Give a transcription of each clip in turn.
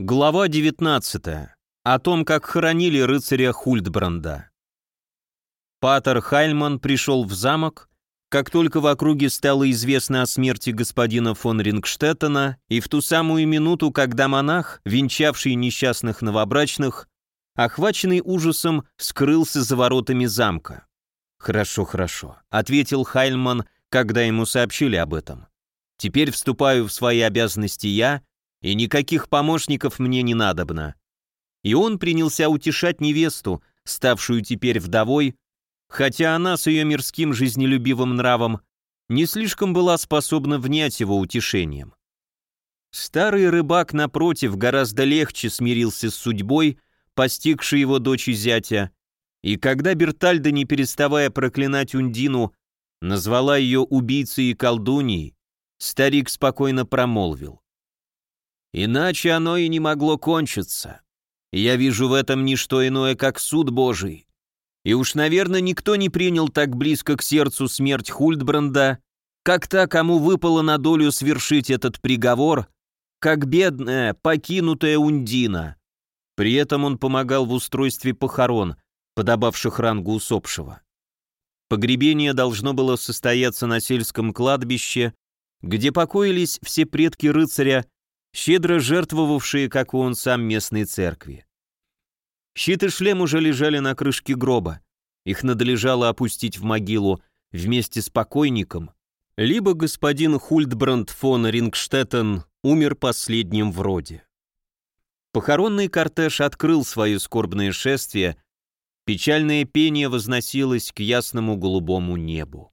Глава 19. О том, как хоронили рыцаря Хультбранда. Патер Хайльман пришел в замок, как только в округе стало известно о смерти господина фон Рингштеттена, и в ту самую минуту, когда монах, венчавший несчастных новобрачных, охваченный ужасом, скрылся за воротами замка. «Хорошо, хорошо», — ответил Хайльман, когда ему сообщили об этом. «Теперь вступаю в свои обязанности я, и никаких помощников мне не надобно. И он принялся утешать невесту, ставшую теперь вдовой, хотя она с ее мирским жизнелюбивым нравом не слишком была способна внять его утешением. Старый рыбак, напротив, гораздо легче смирился с судьбой, постигшей его дочь и зятя, и когда Бертальда, не переставая проклинать Ундину, назвала ее убийцей и колдуньей, старик спокойно промолвил. Иначе оно и не могло кончиться. Я вижу в этом не что иное, как суд Божий. И уж, наверное, никто не принял так близко к сердцу смерть Хультбранда, как та, кому выпало на долю свершить этот приговор, как бедная, покинутая Ундина. При этом он помогал в устройстве похорон, подобавших рангу усопшего. Погребение должно было состояться на сельском кладбище, где покоились все предки рыцаря щедро жертвовавшие, как и он сам, местной церкви. Щит и шлем уже лежали на крышке гроба. Их надлежало опустить в могилу вместе с покойником, либо господин Хультбранд фон Рингштеттен умер последним в роде. Похоронный кортеж открыл свое скорбное шествие, печальное пение возносилось к ясному голубому небу.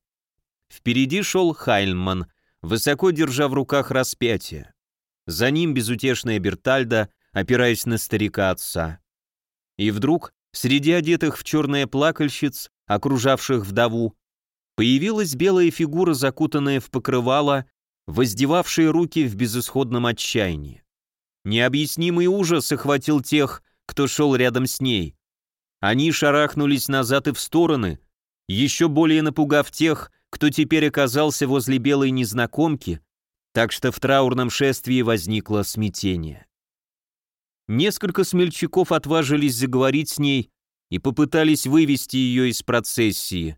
Впереди шел Хайльман, высоко держа в руках распятие. За ним безутешная Бертальда, опираясь на старика отца. И вдруг, среди одетых в черное плакальщиц, окружавших вдову, появилась белая фигура, закутанная в покрывало, воздевавшая руки в безысходном отчаянии. Необъяснимый ужас охватил тех, кто шел рядом с ней. Они шарахнулись назад и в стороны, еще более напугав тех, кто теперь оказался возле белой незнакомки, так что в траурном шествии возникло смятение. Несколько смельчаков отважились заговорить с ней и попытались вывести ее из процессии,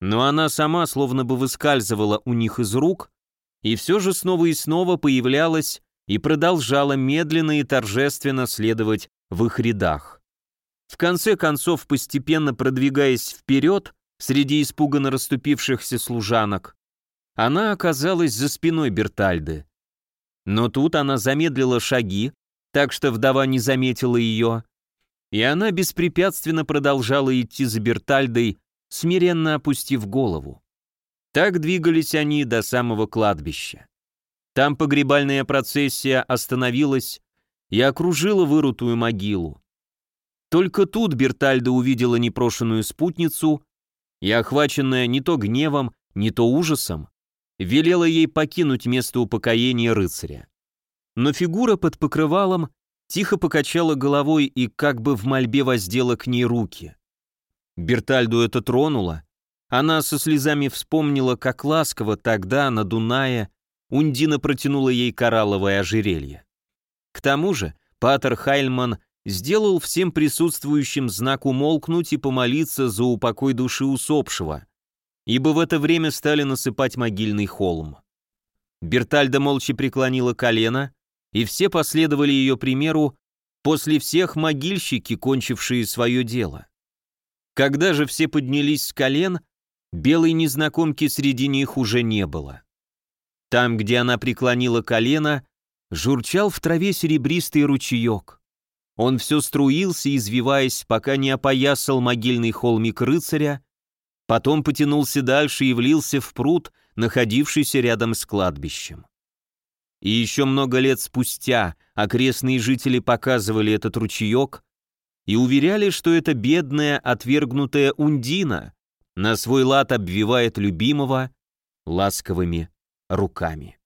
но она сама словно бы выскальзывала у них из рук и все же снова и снова появлялась и продолжала медленно и торжественно следовать в их рядах. В конце концов, постепенно продвигаясь вперед, среди испуганно расступившихся служанок, она оказалась за спиной Бертальды. Но тут она замедлила шаги, так что вдова не заметила ее, и она беспрепятственно продолжала идти за Бертальдой, смиренно опустив голову. Так двигались они до самого кладбища. Там погребальная процессия остановилась и окружила вырутую могилу. Только тут Бертальда увидела непрошенную спутницу и, охваченная не то гневом, не то ужасом, велела ей покинуть место упокоения рыцаря. Но фигура под покрывалом тихо покачала головой и как бы в мольбе воздела к ней руки. Бертальду это тронуло. Она со слезами вспомнила, как ласково тогда на Дунае Ундина протянула ей коралловое ожерелье. К тому же Патер Хайльман сделал всем присутствующим знак умолкнуть и помолиться за упокой души усопшего, ибо в это время стали насыпать могильный холм. Бертальда молча преклонила колено, и все последовали ее примеру, после всех могильщики, кончившие свое дело. Когда же все поднялись с колен, белой незнакомки среди них уже не было. Там, где она преклонила колено, журчал в траве серебристый ручеек. Он все струился, извиваясь, пока не опоясал могильный холмик рыцаря, Потом потянулся дальше и влился в пруд, находившийся рядом с кладбищем. И еще много лет спустя окрестные жители показывали этот ручеек и уверяли, что это бедная, отвергнутая Ундина на свой лад обвивает любимого ласковыми руками.